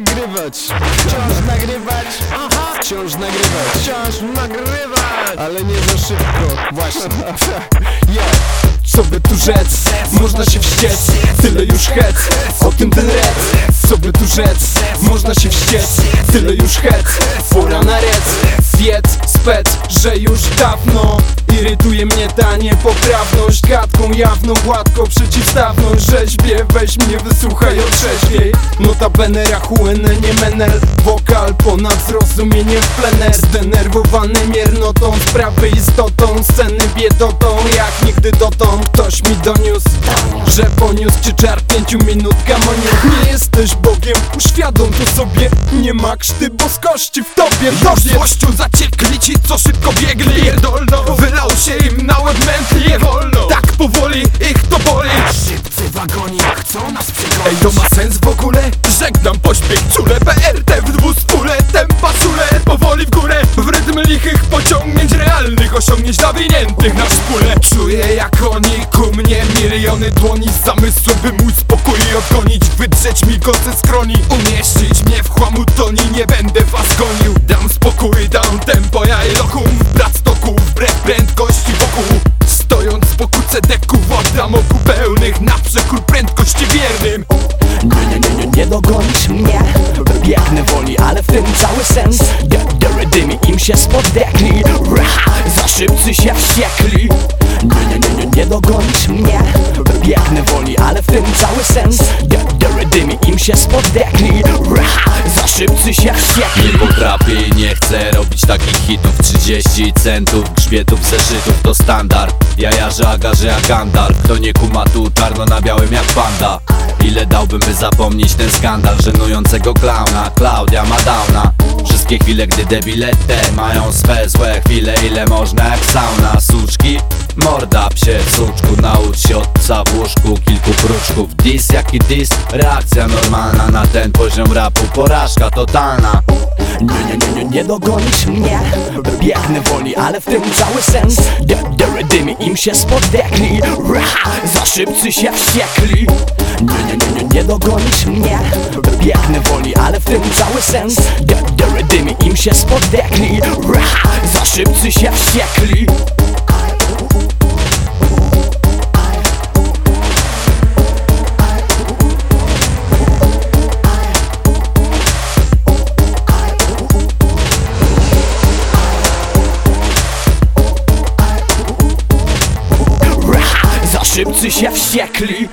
nagrywać. Wciąż nagrywać. Aha. Wciąż nagrywać. Wciąż nagrywać. Ale nie za szybko. Właśnie. Yeah. Co by tu rzec? Można się wściec. Tyle już hec O tym ten rec Co by tu rzec? Można się wściec. Tyle już hec Pora na rec Że już dawno Irytuje mnie ta niepoprawność. Gadką jawną, gładko przeciwstawność Rzeźbie, weź mnie, wysłuchaj otrzeźwiej Notabene rachuene, nie menel Wokal ponad zrozumieniem w plener. Zdenerwowany miernotą Sprawy istotą, sceny biedotą Jak nigdy dotąd. Ktoś mi doniósł Że poniósł cię czarpnięciu minut. Gamoniu Nie jesteś Bogiem, uświadom to sobie Nie ma krzty boskości w tobie. Już złością zaciekli ci, co szybko biegli. Pierdolno, wylał się im na łeb mętli. Nie wolno, tak powoli ich to boli. Szybcy wagoni chcą nas przegonić Ej, to ma sens w ogóle? Żegnam pośpiech czule. BRT w dwuspóle Tempa szule, powoli w górę W rytm lichych pociągnięć realnych. Osiągnięć nawiniętych na szpule. Czuję jak oni ku mnie miliony dłoni Z zamysłem by mój spokój odgonić. Wydrzeć mi go ze skroni. Umieścić mnie w chłamutoni Nie będę was gonił. Dam spokój, dam tempo Władam oku pełnych Na przekór prędkości wiernym. Nie, nie, nie, nie, nie dogonisz mnie. Biegnę woli, ale w tym cały sens. Deredymi im się spodekli. Za szybcy się wściekli. Nie, nie, nie, nie, nie dogonisz mnie. Biegnę woli, ale w tym cały sens. Deredymi im się spodekli. Za szybcy się wściekli. Nie potrafię i nie chcę takich hitów 30 centów, grzbietów, zeszytów to standard. Ja jarzę, a garzę jak Gandalf. Kto nie kuma tu czarno na białym jak panda. Ile dałbym by zapomnieć ten skandal Żenującego klauna, Klaudia ma Wszystkie chwile, gdy debile te Mają swe złe chwile, ile można jak sauna? Suczki, morda psie suczku Naucz się od psa w łóżku Kilku kruczków, dis jaki dis Reakcja normalna na ten poziom rapu. Porażka totalna. Nie, nie, nie, nie, nie dogonisz mnie. Biegnę woli, ale w tym cały sens. Deredymi im się spodekli Ra, Za szybcy się wściekli. Nie, nie, nie, nie, nie dogonisz mnie. Biegnę woli, ale w tym cały sens. Deredymi im się spodekli Ra, Za szybcy się wściekli szybcy się wściekli